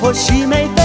what she made